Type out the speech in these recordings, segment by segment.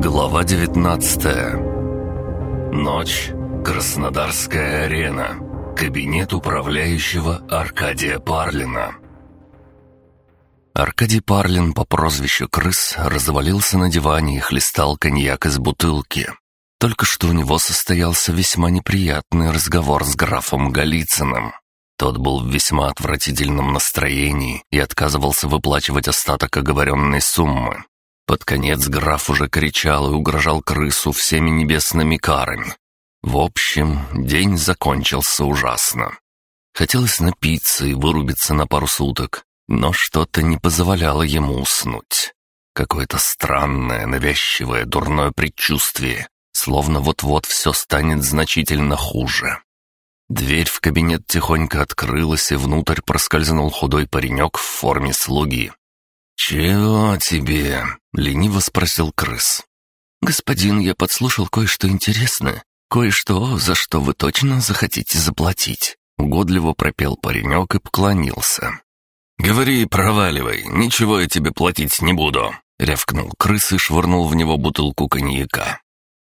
Глава 19 Ночь. Краснодарская арена. Кабинет управляющего Аркадия Парлина. Аркадий Парлин по прозвищу Крыс развалился на диване и хлестал коньяк из бутылки. Только что у него состоялся весьма неприятный разговор с графом Голицыным. Тот был в весьма отвратительном настроении и отказывался выплачивать остаток оговоренной суммы. Под конец граф уже кричал и угрожал крысу всеми небесными карами. В общем, день закончился ужасно. Хотелось напиться и вырубиться на пару суток, но что-то не позволяло ему уснуть. Какое-то странное, навязчивое, дурное предчувствие, словно вот-вот все станет значительно хуже. Дверь в кабинет тихонько открылась, и внутрь проскользнул худой паренек в форме слуги. «Чего тебе?» — лениво спросил крыс. «Господин, я подслушал кое-что интересное. Кое-что, за что вы точно захотите заплатить». Угодливо пропел паренек и поклонился. «Говори, проваливай, ничего я тебе платить не буду», — рявкнул крыс и швырнул в него бутылку коньяка.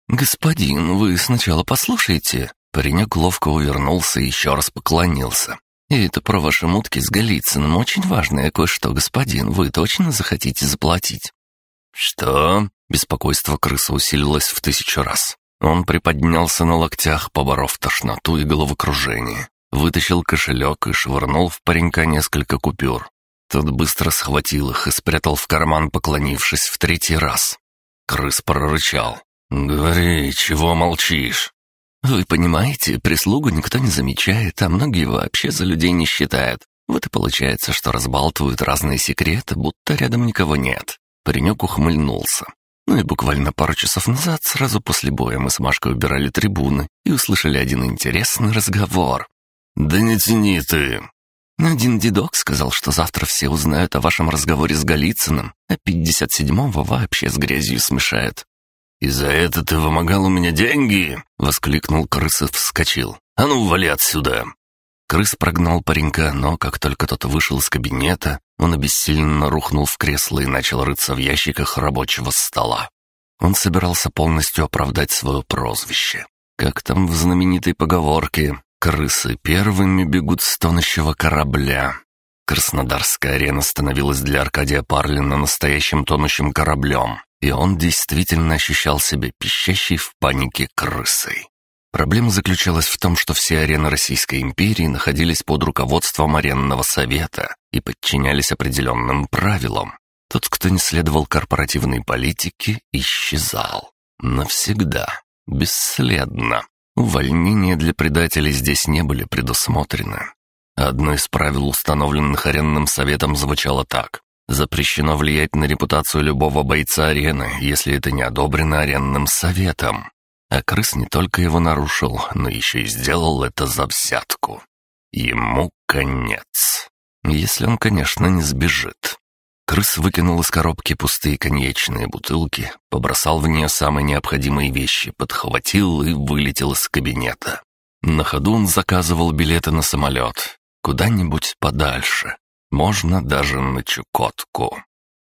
«Господин, вы сначала послушайте». Паренек ловко увернулся и еще раз поклонился. «И это про ваши мутки с Голицыным очень важное кое-что, господин. Вы точно захотите заплатить?» «Что?» — беспокойство крысы усилилось в тысячу раз. Он приподнялся на локтях, поборов тошноту и головокружение. Вытащил кошелек и швырнул в паренька несколько купюр. Тот быстро схватил их и спрятал в карман, поклонившись в третий раз. Крыс прорычал. «Говори, чего молчишь?» «Вы понимаете, прислугу никто не замечает, а многие вообще за людей не считают. Вот и получается, что разбалтывают разные секреты, будто рядом никого нет». Паренек ухмыльнулся. Ну и буквально пару часов назад, сразу после боя, мы с Машкой убирали трибуны и услышали один интересный разговор. «Да не тяни ты!» Один дедок сказал, что завтра все узнают о вашем разговоре с Голицыным, а 57-го вообще с грязью смешают. «И за это ты вымогал у меня деньги?» — воскликнул крыс вскочил. «А ну, вали отсюда!» Крыс прогнал паренька, но как только тот вышел из кабинета, он обессиленно рухнул в кресло и начал рыться в ящиках рабочего стола. Он собирался полностью оправдать свое прозвище. Как там в знаменитой поговорке «Крысы первыми бегут с тонущего корабля». Краснодарская арена становилась для Аркадия Парлина настоящим тонущим кораблем и он действительно ощущал себя пищащей в панике крысой. Проблема заключалась в том, что все арены Российской империи находились под руководством аренного совета и подчинялись определенным правилам. Тот, кто не следовал корпоративной политике, исчезал. Навсегда. Бесследно. Увольнения для предателей здесь не были предусмотрены. Одно из правил, установленных аренным советом, звучало так. Запрещено влиять на репутацию любого бойца арены, если это не одобрено аренным советом. А крыс не только его нарушил, но еще и сделал это за взятку. Ему конец. Если он, конечно, не сбежит. Крыс выкинул из коробки пустые коньячные бутылки, побросал в нее самые необходимые вещи, подхватил и вылетел из кабинета. На ходу он заказывал билеты на самолет. Куда-нибудь подальше. Можно даже на Чукотку.